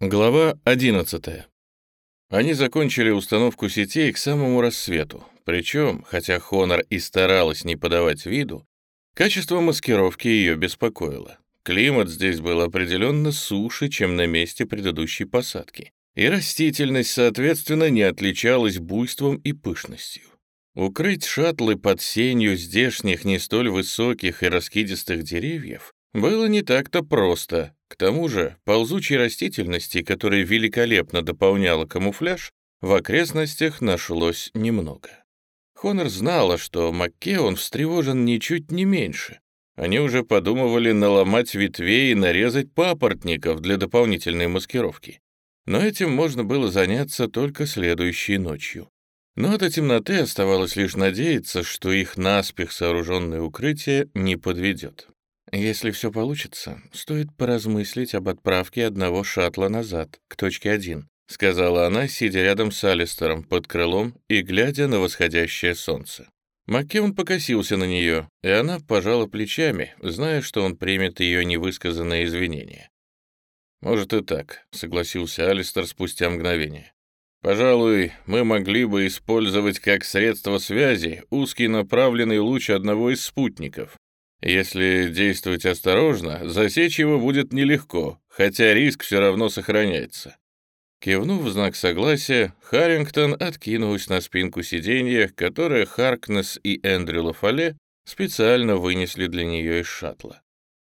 Глава 11. Они закончили установку сетей к самому рассвету. Причем, хотя Хонор и старалась не подавать виду, качество маскировки ее беспокоило. Климат здесь был определенно суше, чем на месте предыдущей посадки. И растительность, соответственно, не отличалась буйством и пышностью. Укрыть шаттлы под сенью здешних не столь высоких и раскидистых деревьев было не так-то просто, к тому же ползучей растительности, которая великолепно дополняла камуфляж, в окрестностях нашлось немного. Хонор знала, что Маккеон встревожен ничуть не меньше. Они уже подумывали наломать ветвей и нарезать папоротников для дополнительной маскировки. Но этим можно было заняться только следующей ночью. Но до темноты оставалось лишь надеяться, что их наспех сооруженное укрытие не подведет. Если все получится, стоит поразмыслить об отправке одного шаттла назад, к точке 1, сказала она, сидя рядом с Алистером под крылом и глядя на восходящее солнце. Маккеон покосился на нее, и она пожала плечами, зная, что он примет ее невысказанное извинение. «Может и так», — согласился Алистер спустя мгновение. «Пожалуй, мы могли бы использовать как средство связи узкий направленный луч одного из спутников, если действовать осторожно, засечь его будет нелегко, хотя риск все равно сохраняется. Кивнув в знак согласия, Харрингтон откинулась на спинку сиденья, которое Харкнес и Эндрю Лафале специально вынесли для нее из шаттла.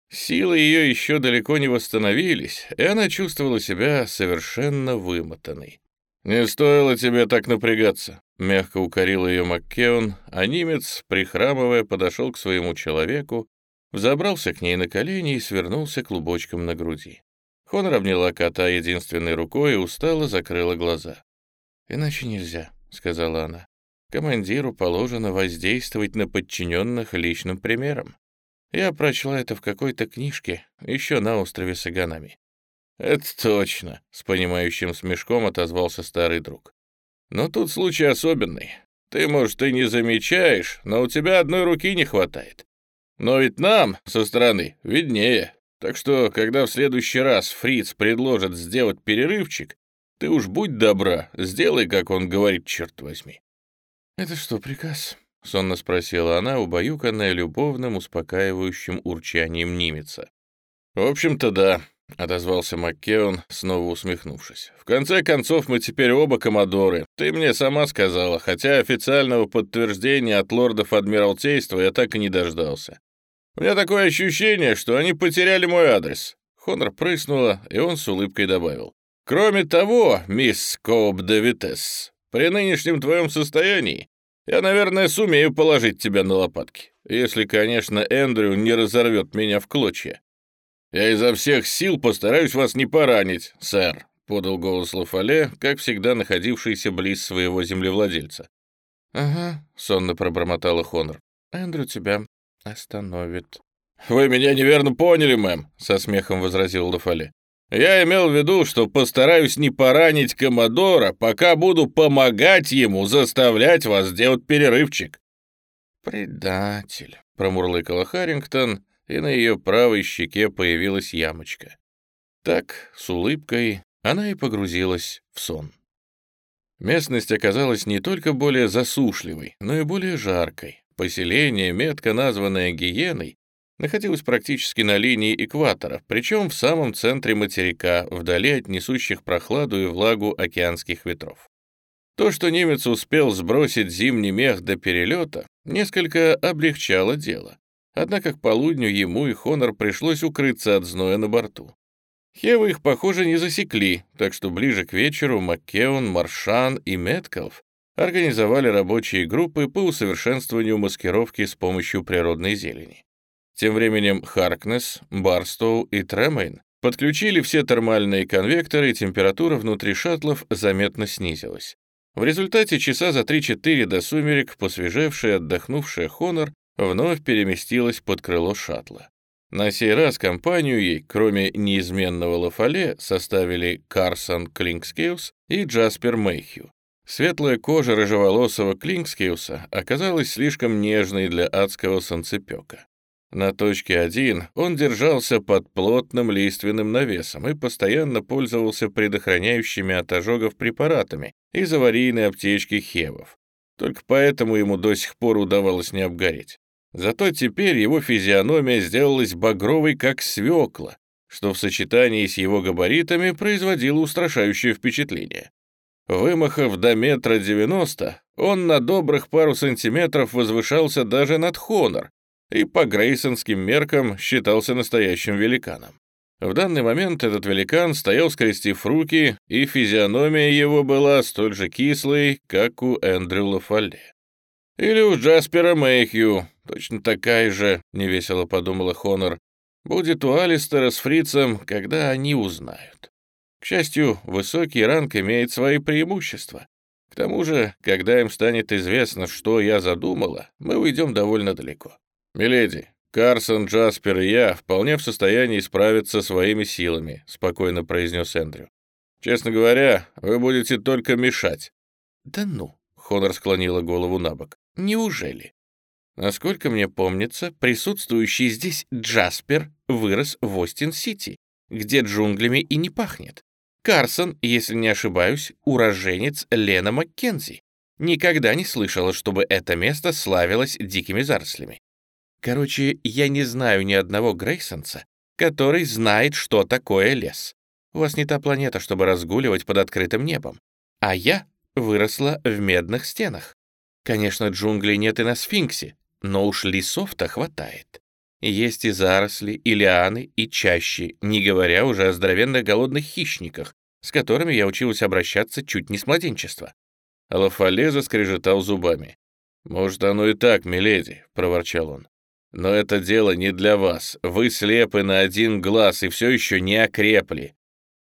Силы ее еще далеко не восстановились, и она чувствовала себя совершенно вымотанной. «Не стоило тебе так напрягаться», — мягко укорил ее Маккеон, а немец, прихрамывая, подошел к своему человеку, взобрался к ней на колени и свернулся клубочком на груди. Хонор обняла кота единственной рукой и устало закрыла глаза. «Иначе нельзя», — сказала она. «Командиру положено воздействовать на подчиненных личным примером. Я прочла это в какой-то книжке, еще на острове Саганами. «Это точно», — с понимающим смешком отозвался старый друг. «Но тут случай особенный. Ты, может, и не замечаешь, но у тебя одной руки не хватает. Но ведь нам, со стороны, виднее. Так что, когда в следующий раз Фриц предложит сделать перерывчик, ты уж будь добра, сделай, как он говорит, черт возьми». «Это что, приказ?» — сонно спросила она, убаюканная любовным, успокаивающим урчанием немеца. «В общем-то, да», — отозвался Маккеон, снова усмехнувшись. «В конце концов, мы теперь оба коммодоры. Ты мне сама сказала, хотя официального подтверждения от лордов Адмиралтейства я так и не дождался. У меня такое ощущение, что они потеряли мой адрес». Хонор прыснула, и он с улыбкой добавил. «Кроме того, мисс Коуп де Витес, при нынешнем твоем состоянии я, наверное, сумею положить тебя на лопатки, если, конечно, Эндрю не разорвет меня в клочья». «Я изо всех сил постараюсь вас не поранить, сэр», — подал голос Лафале, как всегда находившийся близ своего землевладельца. «Ага», — сонно пробормотала Хонор. «Эндрю тебя остановит». «Вы меня неверно поняли, мэм», — со смехом возразил Лафале. «Я имел в виду, что постараюсь не поранить Комодора, пока буду помогать ему заставлять вас сделать перерывчик». «Предатель», — промурлыкала Харрингтон, и на ее правой щеке появилась ямочка. Так, с улыбкой, она и погрузилась в сон. Местность оказалась не только более засушливой, но и более жаркой. Поселение, метко названное Гиеной, находилось практически на линии экватора, причем в самом центре материка, вдали от несущих прохладу и влагу океанских ветров. То, что немец успел сбросить зимний мех до перелета, несколько облегчало дело. Однако к полудню ему и Хонор пришлось укрыться от зноя на борту. Хевы их, похоже, не засекли, так что ближе к вечеру Маккеон, Маршан и Меткалф организовали рабочие группы по усовершенствованию маскировки с помощью природной зелени. Тем временем Харкнес, Барстоу и Тремейн подключили все термальные конвекторы, и температура внутри шаттлов заметно снизилась. В результате часа за 3-4 до сумерек посвежевшая, отдохнувшая Хонор вновь переместилась под крыло шаттла. На сей раз компанию ей, кроме неизменного Лафале, составили Карсон Клинкскиус и Джаспер Мэйхью. Светлая кожа рыжеволосого Клинкскиуса оказалась слишком нежной для адского солнцепека. На точке 1 он держался под плотным лиственным навесом и постоянно пользовался предохраняющими от ожогов препаратами из аварийной аптечки Хевов. Только поэтому ему до сих пор удавалось не обгореть. Зато теперь его физиономия сделалась багровой, как свекла, что в сочетании с его габаритами производило устрашающее впечатление. Вымахав до метра девяносто, он на добрых пару сантиметров возвышался даже над Хонор и по грейсонским меркам считался настоящим великаном. В данный момент этот великан стоял, скрестив руки, и физиономия его была столь же кислой, как у Эндрю Лафале. Или у Джаспера Мэйхью, точно такая же, невесело подумала Хонор, будет у Алистера с фрицем, когда они узнают. К счастью, высокий ранг имеет свои преимущества. К тому же, когда им станет известно, что я задумала, мы уйдем довольно далеко. Миледи, «Карсон, Джаспер и я вполне в состоянии справиться своими силами», — спокойно произнес Эндрю. «Честно говоря, вы будете только мешать». «Да ну», — Хонор склонила голову на бок. «Неужели?» Насколько мне помнится, присутствующий здесь Джаспер вырос в Остин-Сити, где джунглями и не пахнет. Карсон, если не ошибаюсь, уроженец Лена Маккензи. Никогда не слышала, чтобы это место славилось дикими зарослями. Короче, я не знаю ни одного Грейсонца, который знает, что такое лес. У вас не та планета, чтобы разгуливать под открытым небом. А я выросла в медных стенах. Конечно, джунглей нет и на сфинксе, но уж лесов-то хватает. Есть и заросли, и лианы, и чащи, не говоря уже о здоровенных голодных хищниках, с которыми я училась обращаться чуть не с младенчества. Лафале заскрежетал зубами. «Может, оно и так, миледи», — проворчал он. Но это дело не для вас. Вы слепы на один глаз и все еще не окрепли».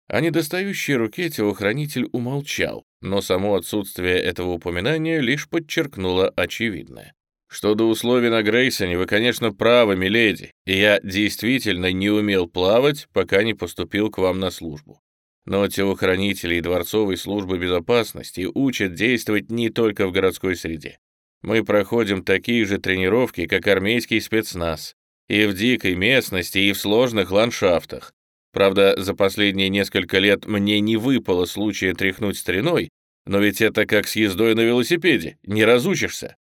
О недостающей руке телохранитель умолчал, но само отсутствие этого упоминания лишь подчеркнуло очевидное. Что до условий на Грейсоне, вы, конечно, правы, миледи, и я действительно не умел плавать, пока не поступил к вам на службу. Но телохранители и дворцовой службы безопасности учат действовать не только в городской среде. Мы проходим такие же тренировки, как армейский спецназ. И в дикой местности, и в сложных ландшафтах. Правда, за последние несколько лет мне не выпало случая тряхнуть стариной, но ведь это как с ездой на велосипеде, не разучишься.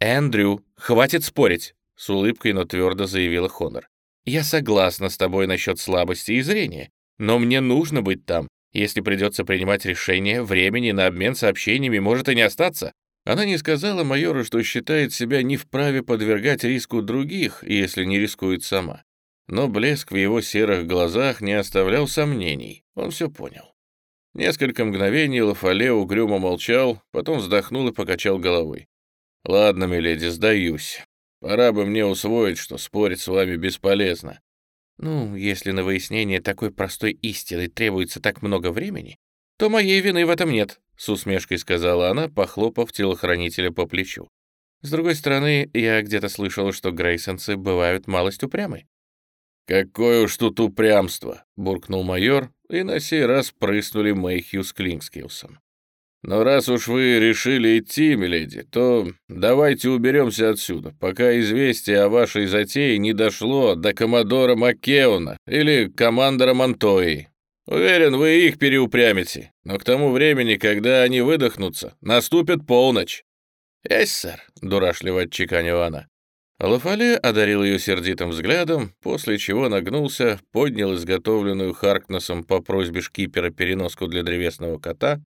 «Эндрю, хватит спорить», — с улыбкой, но твердо заявила Хонор. «Я согласна с тобой насчет слабости и зрения, но мне нужно быть там. Если придется принимать решение, времени на обмен сообщениями может и не остаться. Она не сказала майору, что считает себя не вправе подвергать риску других, если не рискует сама. Но блеск в его серых глазах не оставлял сомнений, он все понял. Несколько мгновений Лафале угрюмо молчал, потом вздохнул и покачал головой. «Ладно, миледи, сдаюсь. Пора бы мне усвоить, что спорить с вами бесполезно». «Ну, если на выяснение такой простой истины требуется так много времени, то моей вины в этом нет», — с усмешкой сказала она, похлопав телохранителя по плечу. «С другой стороны, я где-то слышала, что грейсонцы бывают малость упрямы». «Какое уж тут упрямство!» — буркнул майор, и на сей раз прыснули Мэйхью с Клинскилсом. «Но раз уж вы решили идти, миледи, то давайте уберемся отсюда, пока известие о вашей затее не дошло до коммодора Маккеона или командора Монтои. Уверен, вы их переупрямите, но к тому времени, когда они выдохнутся, наступит полночь». «Есть, сэр», — дурашливо отчеканила она. Лафале одарил ее сердитым взглядом, после чего нагнулся, поднял изготовленную Харкнесом по просьбе шкипера переноску для древесного кота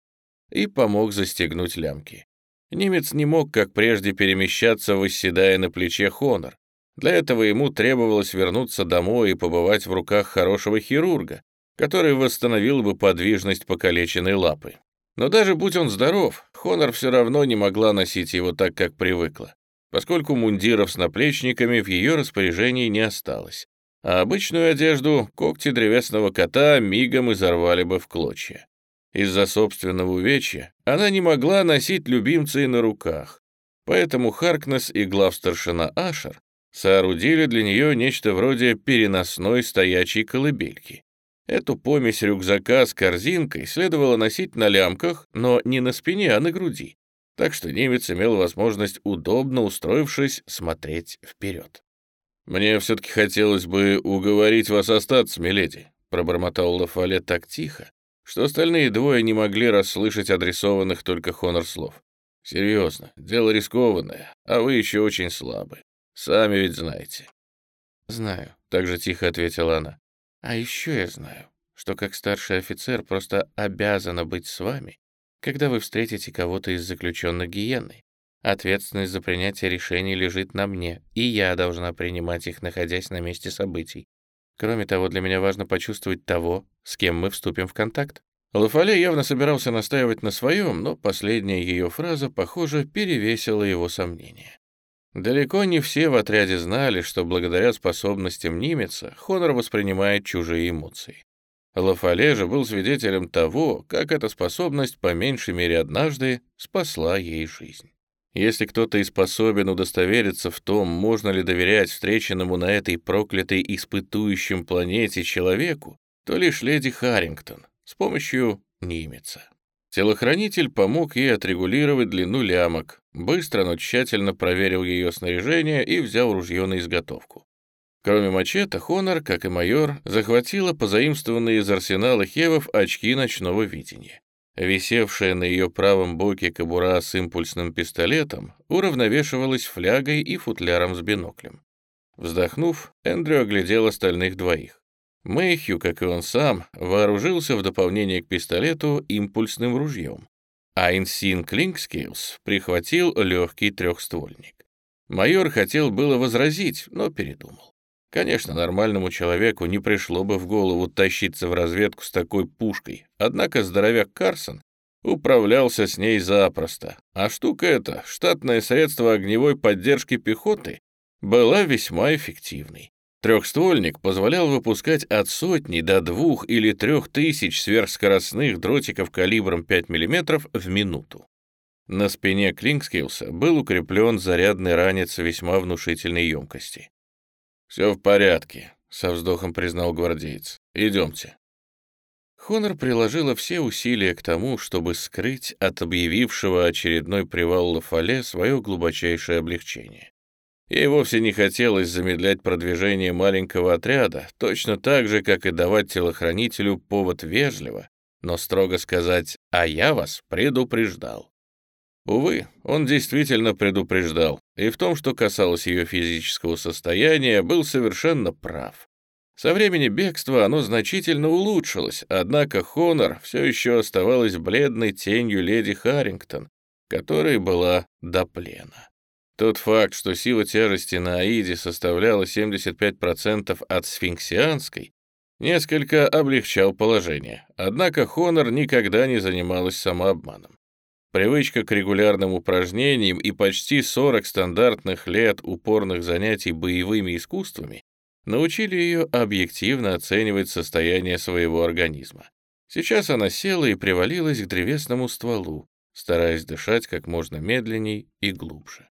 и помог застегнуть лямки. Немец не мог, как прежде, перемещаться, восседая на плече Хонор. Для этого ему требовалось вернуться домой и побывать в руках хорошего хирурга, который восстановил бы подвижность покалеченной лапы. Но даже будь он здоров, Хонор все равно не могла носить его так, как привыкла, поскольку мундиров с наплечниками в ее распоряжении не осталось, а обычную одежду когти древесного кота мигом изорвали бы в клочья. Из-за собственного увечья она не могла носить любимца на руках, поэтому Харкнес и главстаршина Ашер соорудили для нее нечто вроде переносной стоячей колыбельки. Эту помесь рюкзака с корзинкой следовало носить на лямках, но не на спине, а на груди. Так что немец имел возможность, удобно устроившись, смотреть вперед. «Мне все-таки хотелось бы уговорить вас остаться, миледи», пробормотал Лафале так тихо, что остальные двое не могли расслышать адресованных только Хонор слов. «Серьезно, дело рискованное, а вы еще очень слабы. Сами ведь знаете». «Знаю», — так же тихо ответила она. «А еще я знаю, что как старший офицер просто обязана быть с вами, когда вы встретите кого-то из заключенных гиеной. Ответственность за принятие решений лежит на мне, и я должна принимать их, находясь на месте событий. Кроме того, для меня важно почувствовать того, с кем мы вступим в контакт. Лафале явно собирался настаивать на своем, но последняя ее фраза, похоже, перевесила его сомнения. Далеко не все в отряде знали, что благодаря способностям немеца Хонор воспринимает чужие эмоции. Лафале же был свидетелем того, как эта способность по меньшей мере однажды спасла ей жизнь. Если кто-то и способен удостовериться в том, можно ли доверять встреченному на этой проклятой испытующем планете человеку, то лишь леди Харрингтон с помощью немеца. Телохранитель помог ей отрегулировать длину лямок, быстро, но тщательно проверил ее снаряжение и взял ружье на изготовку. Кроме мачете, Хонор, как и майор, захватила позаимствованные из арсенала Хевов очки ночного видения. Висевшая на ее правом боке кобура с импульсным пистолетом уравновешивалась флягой и футляром с биноклем. Вздохнув, Эндрю оглядел остальных двоих. Мэйхью, как и он сам, вооружился в дополнение к пистолету импульсным ружьем, а энсин Клинкскейлс прихватил легкий трехствольник. Майор хотел было возразить, но передумал. Конечно, нормальному человеку не пришло бы в голову тащиться в разведку с такой пушкой, однако здоровяк Карсон управлялся с ней запросто, а штука эта, штатное средство огневой поддержки пехоты, была весьма эффективной. Трехствольник позволял выпускать от сотни до двух или трех тысяч сверхскоростных дротиков калибром 5 мм в минуту. На спине Клинкскилса был укреплен зарядный ранец весьма внушительной емкости. «Все в порядке», — со вздохом признал гвардеец. «Идемте». Хонор приложила все усилия к тому, чтобы скрыть от объявившего очередной привал Лафале свое глубочайшее облегчение. Ей вовсе не хотелось замедлять продвижение маленького отряда, точно так же, как и давать телохранителю повод вежливо, но строго сказать «а я вас предупреждал». Увы, он действительно предупреждал, и в том, что касалось ее физического состояния, был совершенно прав. Со времени бегства оно значительно улучшилось, однако Хонор все еще оставалась бледной тенью леди Харрингтон, которая была до плена. Тот факт, что сила тяжести на Аиде составляла 75% от сфинксианской, несколько облегчал положение, однако Хонор никогда не занималась самообманом. Привычка к регулярным упражнениям и почти 40 стандартных лет упорных занятий боевыми искусствами научили ее объективно оценивать состояние своего организма. Сейчас она села и привалилась к древесному стволу, стараясь дышать как можно медленней и глубже.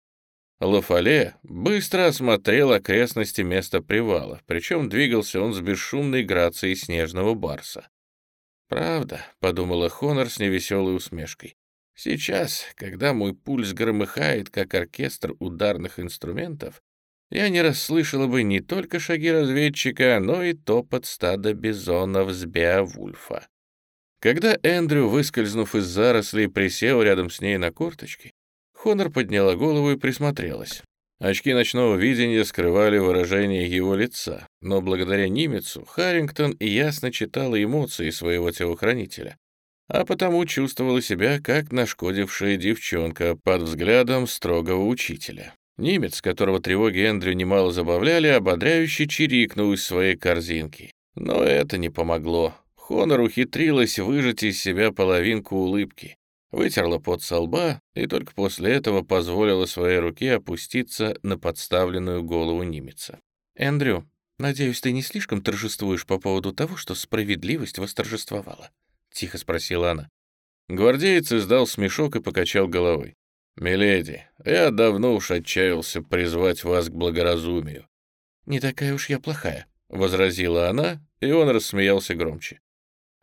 Лафале быстро осмотрел окрестности места привала, причем двигался он с бесшумной грацией снежного барса. «Правда», — подумала Хонор с невеселой усмешкой, Сейчас, когда мой пульс громыхает, как оркестр ударных инструментов, я не расслышала бы не только шаги разведчика, но и топот стада бизонов с Беовульфа. Когда Эндрю, выскользнув из зарослей, присел рядом с ней на корточки, Хонор подняла голову и присмотрелась. Очки ночного видения скрывали выражение его лица, но благодаря Нимецу Харрингтон ясно читала эмоции своего телохранителя а потому чувствовала себя как нашкодившая девчонка под взглядом строгого учителя. Немец, которого тревоги Эндрю немало забавляли, ободряюще чирикнул из своей корзинки. Но это не помогло. Хонор ухитрилась выжать из себя половинку улыбки, вытерла пот со лба и только после этого позволила своей руке опуститься на подставленную голову немеца. «Эндрю, надеюсь, ты не слишком торжествуешь по поводу того, что справедливость восторжествовала?» Тихо спросила она. Гвардеец издал смешок и покачал головой. «Миледи, я давно уж отчаялся призвать вас к благоразумию». «Не такая уж я плохая», — возразила она, и он рассмеялся громче.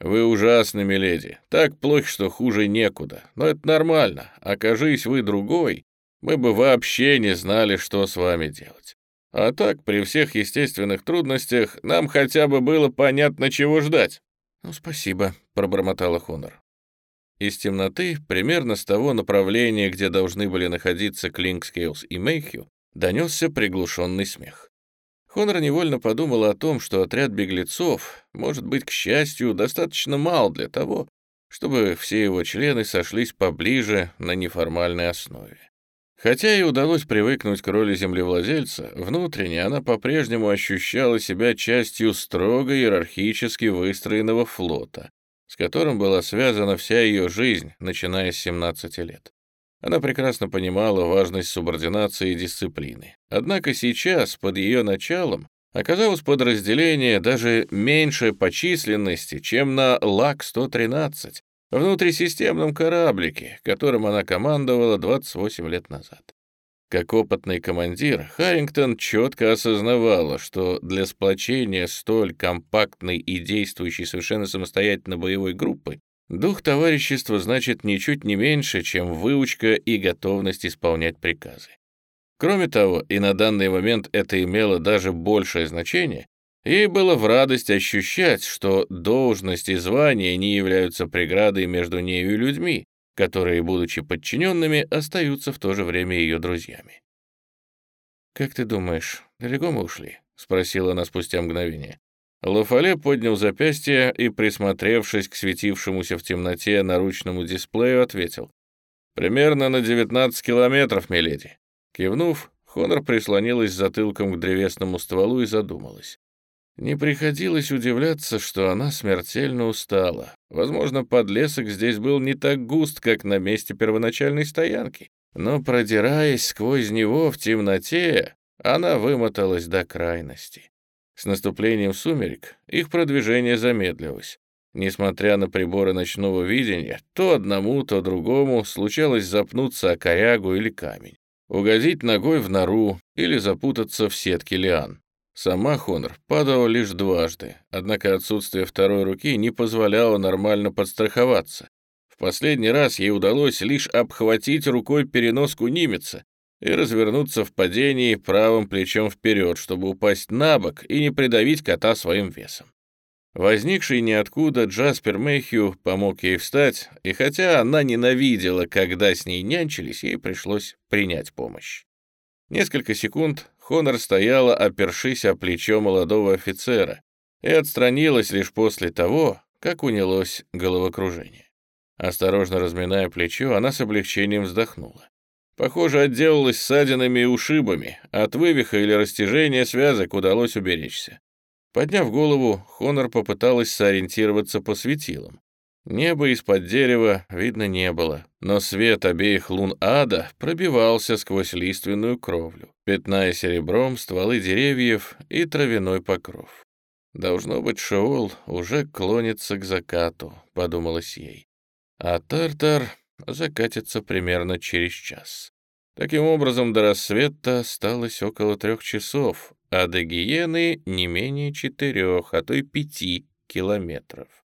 «Вы ужасны, миледи. Так плохо, что хуже некуда. Но это нормально. Окажись вы другой, мы бы вообще не знали, что с вами делать. А так, при всех естественных трудностях, нам хотя бы было понятно, чего ждать». «Ну, спасибо», — пробормотала Хонор. Из темноты, примерно с того направления, где должны были находиться Клинкскейлс и Мейхью, донесся приглушенный смех. Хонор невольно подумал о том, что отряд беглецов может быть, к счастью, достаточно мал для того, чтобы все его члены сошлись поближе на неформальной основе. Хотя и удалось привыкнуть к роли землевладельца, внутренне она по-прежнему ощущала себя частью строго иерархически выстроенного флота, с которым была связана вся ее жизнь, начиная с 17 лет. Она прекрасно понимала важность субординации и дисциплины. Однако сейчас, под ее началом, оказалось подразделение даже меньше по численности, чем на ЛАК-113, внутрисистемном кораблике, которым она командовала 28 лет назад. Как опытный командир, Харрингтон четко осознавала, что для сплочения столь компактной и действующей совершенно самостоятельно боевой группы дух товарищества значит ничуть не меньше, чем выучка и готовность исполнять приказы. Кроме того, и на данный момент это имело даже большее значение, ей было в радость ощущать, что должность и звание не являются преградой между нею и людьми, которые, будучи подчиненными, остаются в то же время ее друзьями. «Как ты думаешь, далеко мы ушли?» — спросила она спустя мгновение. Лафале поднял запястье и, присмотревшись к светившемуся в темноте наручному дисплею, ответил. «Примерно на 19 километров, миледи». Кивнув, Хонор прислонилась затылком к древесному стволу и задумалась. Не приходилось удивляться, что она смертельно устала. Возможно, подлесок здесь был не так густ, как на месте первоначальной стоянки. Но, продираясь сквозь него в темноте, она вымоталась до крайности. С наступлением сумерек их продвижение замедлилось. Несмотря на приборы ночного видения, то одному, то другому случалось запнуться о корягу или камень, угодить ногой в нору или запутаться в сетке лиан. Сама Хонор падала лишь дважды, однако отсутствие второй руки не позволяло нормально подстраховаться. В последний раз ей удалось лишь обхватить рукой переноску Нимеца и развернуться в падении правым плечом вперед, чтобы упасть на бок и не придавить кота своим весом. Возникший ниоткуда Джаспер Мэйхью помог ей встать, и хотя она ненавидела, когда с ней нянчились, ей пришлось принять помощь. Несколько секунд Хонор стояла, опершись о плечо молодого офицера, и отстранилась лишь после того, как унялось головокружение. Осторожно разминая плечо, она с облегчением вздохнула. Похоже, отделалась ссадинами и ушибами, от вывиха или растяжения связок удалось уберечься. Подняв голову, Хонор попыталась сориентироваться по светилам. Неба из-под дерева видно не было, но свет обеих лун ада пробивался сквозь лиственную кровлю, пятная серебром стволы деревьев и травяной покров. «Должно быть, Шоул уже клонится к закату», — подумалось ей. «А Тартар закатится примерно через час». Таким образом, до рассвета осталось около трех часов, а до Гиены не менее четырех, а то и пяти километров.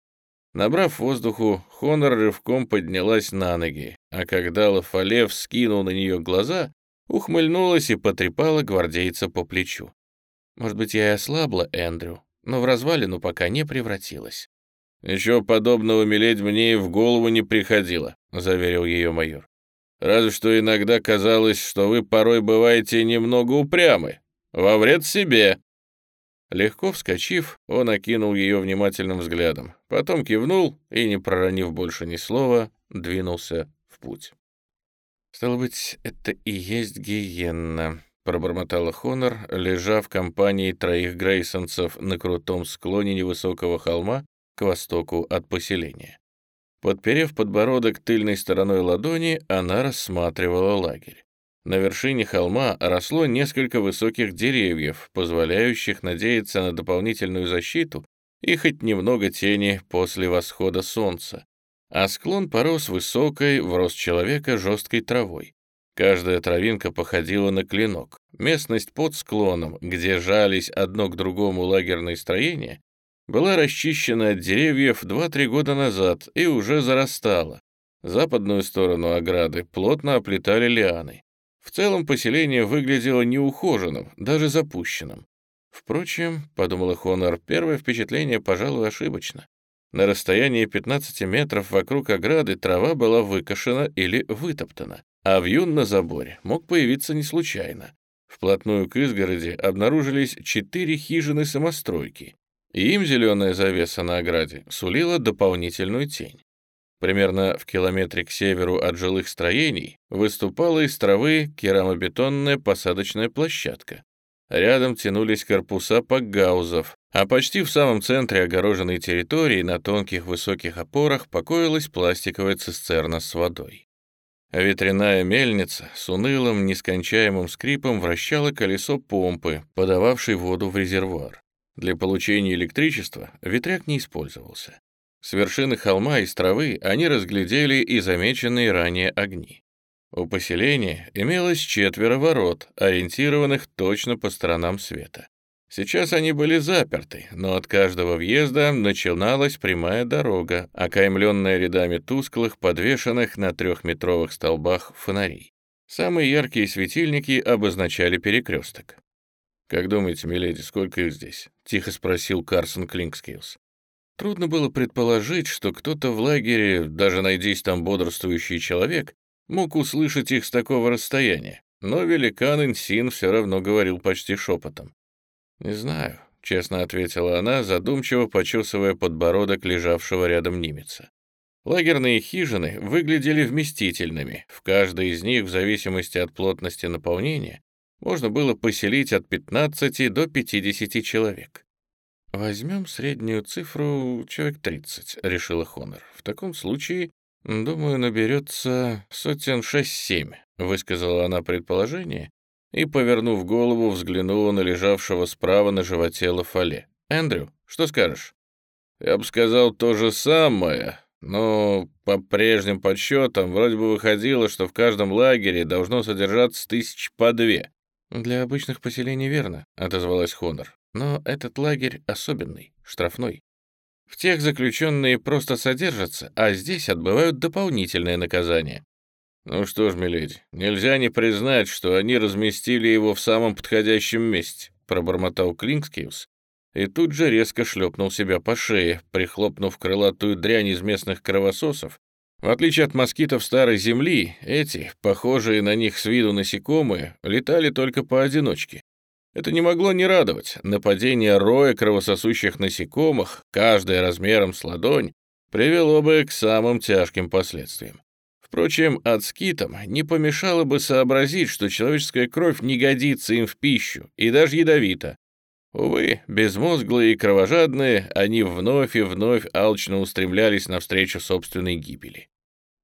Набрав воздуху, Хонор рывком поднялась на ноги, а когда Лафалев скинул на нее глаза, ухмыльнулась и потрепала гвардейца по плечу. «Может быть, я и ослабла, Эндрю, но в развалину пока не превратилась». «Ничего подобного, миледь, мне и в голову не приходило», — заверил ее майор. «Разве что иногда казалось, что вы порой бываете немного упрямы. Во вред себе». Легко вскочив, он окинул ее внимательным взглядом, потом кивнул и, не проронив больше ни слова, двинулся в путь. «Стало быть, это и есть гиенна», — пробормотала Хонор, лежа в компании троих грейсонцев на крутом склоне невысокого холма к востоку от поселения. Подперев подбородок тыльной стороной ладони, она рассматривала лагерь. На вершине холма росло несколько высоких деревьев, позволяющих надеяться на дополнительную защиту и хоть немного тени после восхода солнца. А склон порос высокой, в рост человека, жесткой травой. Каждая травинка походила на клинок. Местность под склоном, где жались одно к другому лагерные строения, была расчищена от деревьев 2-3 года назад и уже зарастала. Западную сторону ограды плотно оплетали лианы. В целом поселение выглядело неухоженным, даже запущенным. Впрочем, — подумала Хонор, — первое впечатление, пожалуй, ошибочно. На расстоянии 15 метров вокруг ограды трава была выкошена или вытоптана, а вьюн на заборе мог появиться не случайно. Вплотную к изгороди обнаружились четыре хижины-самостройки, и им зеленая завеса на ограде сулила дополнительную тень. Примерно в километре к северу от жилых строений выступала из травы керамобетонная посадочная площадка. Рядом тянулись корпуса пакгаузов, а почти в самом центре огороженной территории на тонких высоких опорах покоилась пластиковая цистерна с водой. Ветряная мельница с унылым, нескончаемым скрипом вращала колесо помпы, подававшей воду в резервуар. Для получения электричества ветряк не использовался. С вершины холма из травы они разглядели и замеченные ранее огни. У поселения имелось четверо ворот, ориентированных точно по сторонам света. Сейчас они были заперты, но от каждого въезда начиналась прямая дорога, окаймленная рядами тусклых, подвешенных на трехметровых столбах фонарей. Самые яркие светильники обозначали перекресток. «Как думаете, миледи, сколько их здесь?» — тихо спросил Карсон Клинкскиллс. Трудно было предположить, что кто-то в лагере, даже найдись там бодрствующий человек, мог услышать их с такого расстояния, но великан Инсин все равно говорил почти шепотом. «Не знаю», — честно ответила она, задумчиво почесывая подбородок лежавшего рядом немеца. Лагерные хижины выглядели вместительными, в каждой из них, в зависимости от плотности наполнения, можно было поселить от 15 до 50 человек. «Возьмем среднюю цифру человек 30», — решила Хонор. «В таком случае, думаю, наберется сотен шесть-семь», — высказала она предположение и, повернув голову, взглянула на лежавшего справа на животе Лафале. «Эндрю, что скажешь?» «Я бы сказал то же самое, но по прежним подсчетам вроде бы выходило, что в каждом лагере должно содержаться тысяч по две». «Для обычных поселений верно», — отозвалась Хонор. Но этот лагерь особенный, штрафной. В тех заключенные просто содержатся, а здесь отбывают дополнительное наказание. Ну что ж, миледи, нельзя не признать, что они разместили его в самом подходящем месте, пробормотал Клинкскиус, и тут же резко шлепнул себя по шее, прихлопнув крылатую дрянь из местных кровососов. В отличие от москитов старой земли, эти, похожие на них с виду насекомые, летали только поодиночке. Это не могло не радовать. Нападение роя кровососущих насекомых, каждое размером с ладонь, привело бы к самым тяжким последствиям. Впрочем, ацкитам не помешало бы сообразить, что человеческая кровь не годится им в пищу и даже ядовита. Увы, безмозглые и кровожадные, они вновь и вновь алчно устремлялись навстречу собственной гибели.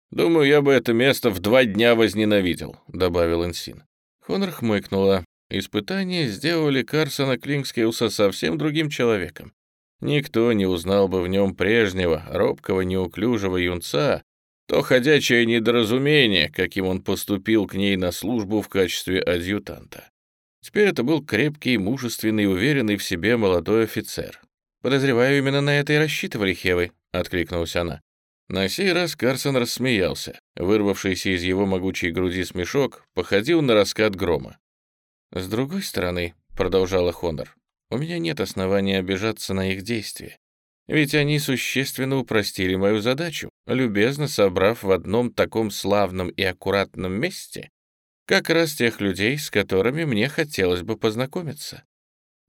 «Думаю, я бы это место в два дня возненавидел», — добавил Энсин. Хонор хмыкнула. Испытания сделали Карсона Клинкскиуса совсем другим человеком. Никто не узнал бы в нем прежнего, робкого, неуклюжего юнца, то ходячее недоразумение, каким он поступил к ней на службу в качестве адъютанта. Теперь это был крепкий, мужественный, уверенный в себе молодой офицер. «Подозреваю, именно на это и рассчитывали Хевы», — откликнулась она. На сей раз Карсон рассмеялся. Вырвавшийся из его могучей груди смешок походил на раскат грома. «С другой стороны», — продолжала Хонор, — «у меня нет основания обижаться на их действия. Ведь они существенно упростили мою задачу, любезно собрав в одном таком славном и аккуратном месте как раз тех людей, с которыми мне хотелось бы познакомиться».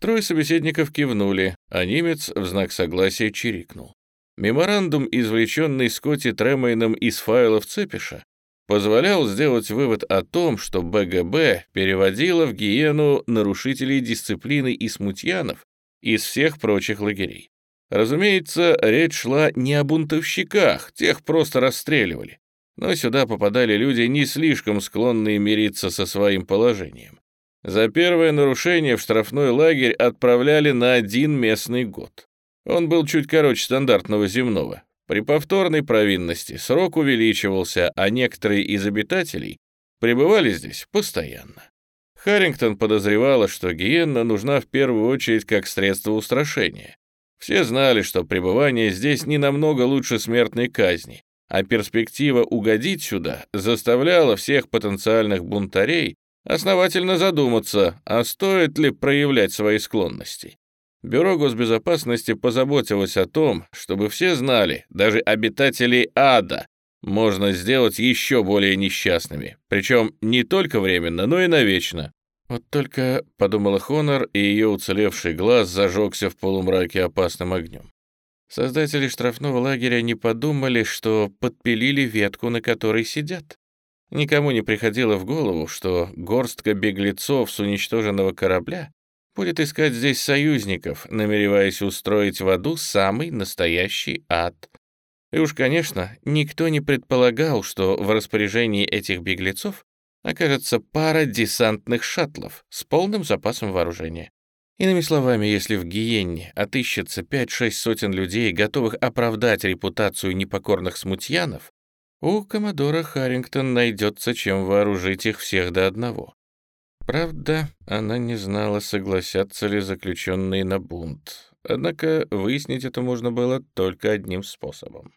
Трое собеседников кивнули, а немец в знак согласия чирикнул. Меморандум, извлеченный Скотти Тремейном из файлов Цепиша, позволял сделать вывод о том, что БГБ переводила в гиену нарушителей дисциплины и смутьянов из всех прочих лагерей. Разумеется, речь шла не о бунтовщиках, тех просто расстреливали. Но сюда попадали люди, не слишком склонные мириться со своим положением. За первое нарушение в штрафной лагерь отправляли на один местный год. Он был чуть короче стандартного земного, при повторной провинности срок увеличивался, а некоторые из обитателей пребывали здесь постоянно. Харрингтон подозревала, что гиенна нужна в первую очередь как средство устрашения. Все знали, что пребывание здесь не намного лучше смертной казни, а перспектива угодить сюда заставляла всех потенциальных бунтарей основательно задуматься, а стоит ли проявлять свои склонности. Бюро госбезопасности позаботилось о том, чтобы все знали, даже обитателей ада можно сделать еще более несчастными, причем не только временно, но и навечно. Вот только, — подумала Хонор, и ее уцелевший глаз зажегся в полумраке опасным огнем. Создатели штрафного лагеря не подумали, что подпилили ветку, на которой сидят. Никому не приходило в голову, что горстка беглецов с уничтоженного корабля будет искать здесь союзников, намереваясь устроить в аду самый настоящий ад. И уж, конечно, никто не предполагал, что в распоряжении этих беглецов окажется пара десантных шаттлов с полным запасом вооружения. Иными словами, если в Гиенне отыщется 5-6 сотен людей, готовых оправдать репутацию непокорных смутьянов, у коммодора Харрингтон найдется чем вооружить их всех до одного. Правда, она не знала, согласятся ли заключенные на бунт. Однако выяснить это можно было только одним способом.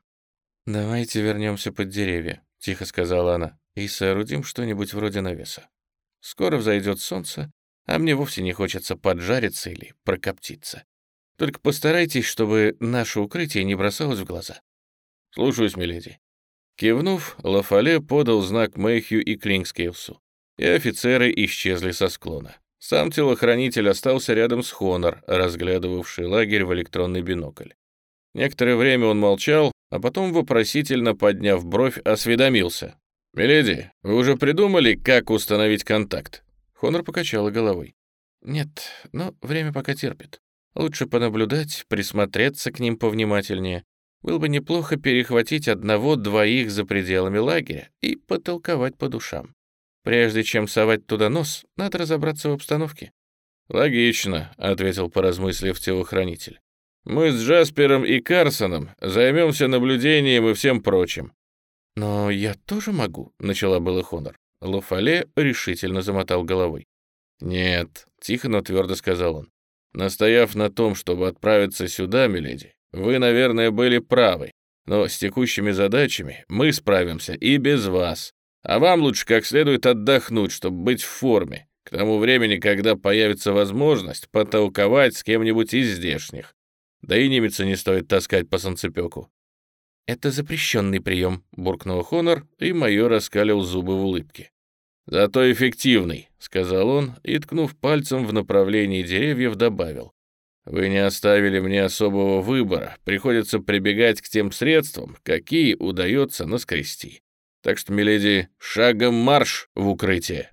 «Давайте вернемся под деревья», — тихо сказала она, «и соорудим что-нибудь вроде навеса. Скоро взойдет солнце, а мне вовсе не хочется поджариться или прокоптиться. Только постарайтесь, чтобы наше укрытие не бросалось в глаза». «Слушаюсь, миледи». Кивнув, Лафале подал знак Мэйхью и Клингскейлсу и офицеры исчезли со склона. Сам телохранитель остался рядом с Хонор, разглядывавший лагерь в электронный бинокль. Некоторое время он молчал, а потом, вопросительно подняв бровь, осведомился. «Миледи, вы уже придумали, как установить контакт?» Хонор покачала головой. «Нет, но время пока терпит. Лучше понаблюдать, присмотреться к ним повнимательнее. Было бы неплохо перехватить одного-двоих за пределами лагеря и потолковать по душам. Прежде чем совать туда нос, надо разобраться в обстановке». «Логично», — ответил, поразмыслив телохранитель. «Мы с Джаспером и Карсоном займемся наблюдением и всем прочим». «Но я тоже могу», — начала было Хонор. Луфале решительно замотал головой. «Нет», — тихо, но твердо сказал он. «Настояв на том, чтобы отправиться сюда, миледи, вы, наверное, были правы, но с текущими задачами мы справимся и без вас. А вам лучше как следует отдохнуть, чтобы быть в форме, к тому времени, когда появится возможность потолковать с кем-нибудь из здешних. Да и немеца не стоит таскать по санцепёку». «Это запрещенный прием», — буркнул Хонор, и майор раскалил зубы в улыбке. «Зато эффективный», — сказал он, и, ткнув пальцем в направлении деревьев, добавил. «Вы не оставили мне особого выбора, приходится прибегать к тем средствам, какие удается наскрести. Так что, миледи, шагом марш в укрытие.